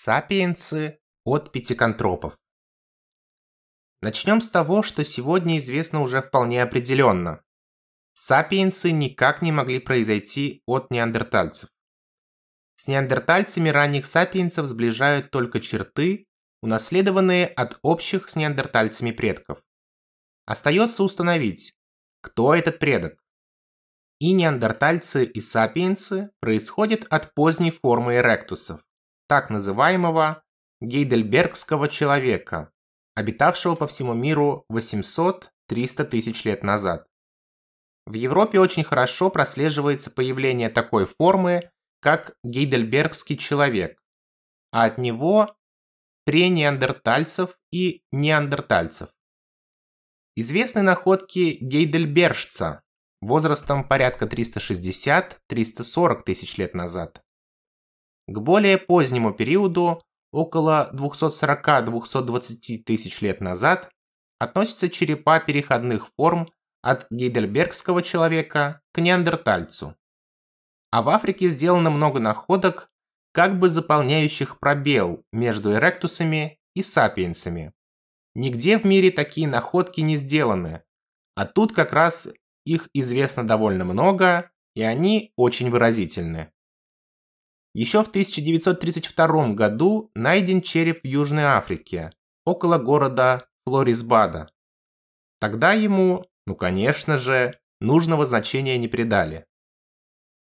Сапиенсы от пятиконтропов. Начнем с того, что сегодня известно уже вполне определенно. Сапиенсы никак не могли произойти от неандертальцев. С неандертальцами ранних сапиенсов сближают только черты, унаследованные от общих с неандертальцами предков. Остается установить, кто этот предок. И неандертальцы и сапиенсы происходят от поздней формы эректусов так называемого гейдельбергского человека, обитавшего по всему миру 800-300 тысяч лет назад. В Европе очень хорошо прослеживается появление такой формы, как гейдельбергский человек, а от него пренеандертальцев и неандертальцев. Известны находки гейдельбержца возрастом порядка 360-340 тысяч лет назад. К более позднему периоду, около 240-220 тысяч лет назад, относятся черепа переходных форм от гейдельбергского человека к неандертальцу. А в Африке сделано много находок, как бы заполняющих пробел между эректусами и сапиенсами. Нигде в мире такие находки не сделаны, а тут как раз их известно довольно много, и они очень выразительны. Еще в 1932 году найден череп в Южной Африке, около города Флорисбада. Тогда ему, ну конечно же, нужного значения не придали.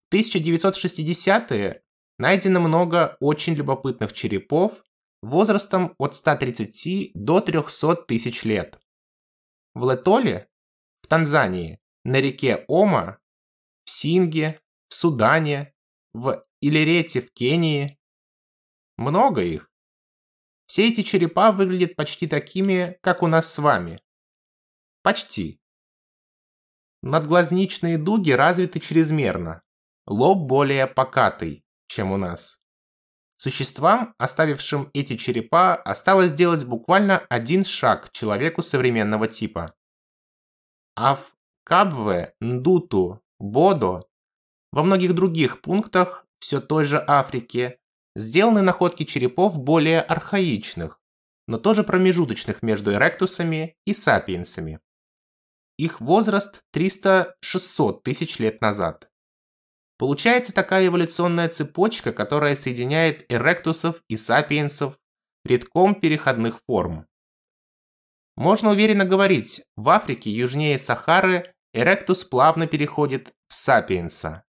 В 1960-е найдено много очень любопытных черепов возрастом от 130 до 300 тысяч лет. В Летоле, в Танзании, на реке Ома, в Синге, в Судане, в или рети в Кении. Много их. Все эти черепа выглядят почти такими, как у нас с вами. Почти. Надглазничные дуги развиты чрезмерно. Лоб более покатый, чем у нас. Существам, оставившим эти черепа, осталось сделать буквально один шаг человеку современного типа. А в Кабве, Ндуту, Бодо, во многих других пунктах все той же Африки, сделаны находки черепов более архаичных, но тоже промежуточных между эректусами и сапиенсами. Их возраст 300-600 тысяч лет назад. Получается такая эволюционная цепочка, которая соединяет эректусов и сапиенсов редком переходных форм. Можно уверенно говорить, в Африке южнее Сахары эректус плавно переходит в сапиенса,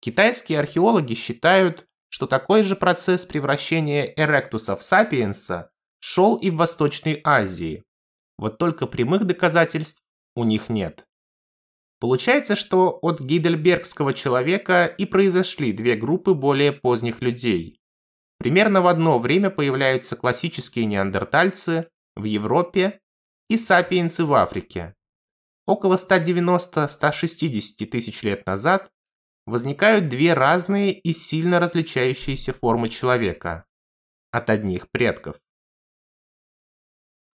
Китайские археологи считают, что такой же процесс превращения эректуса в сапиенса шел и в Восточной Азии. Вот только прямых доказательств у них нет. Получается, что от гейдельбергского человека и произошли две группы более поздних людей. Примерно в одно время появляются классические неандертальцы в Европе и сапиенсы в Африке. Около 190-160 тысяч лет назад возникают две разные и сильно различающиеся формы человека от одних предков.